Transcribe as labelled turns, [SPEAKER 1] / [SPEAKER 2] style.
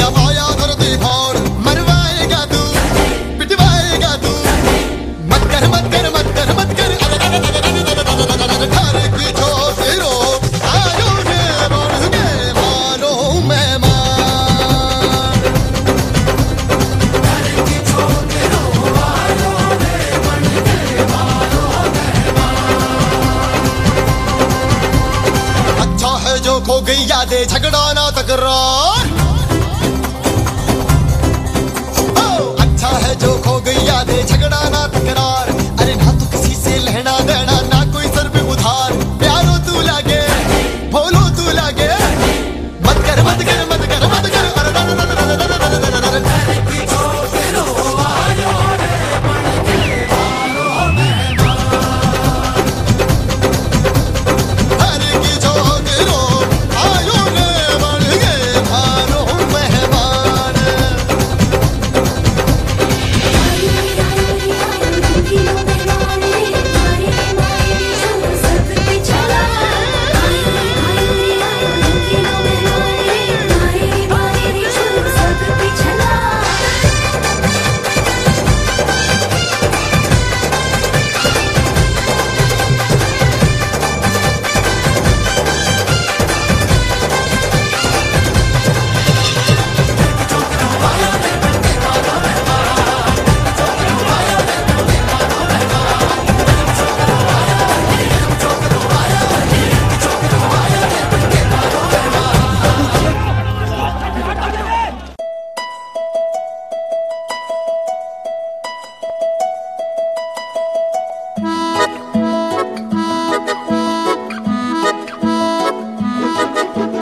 [SPEAKER 1] आया धरती फोड़ मरवाएगा तू, पिटवाएगा तू। मत पीछो अच्छा है जो खो गई यादें, झगड़ा ना तकरार।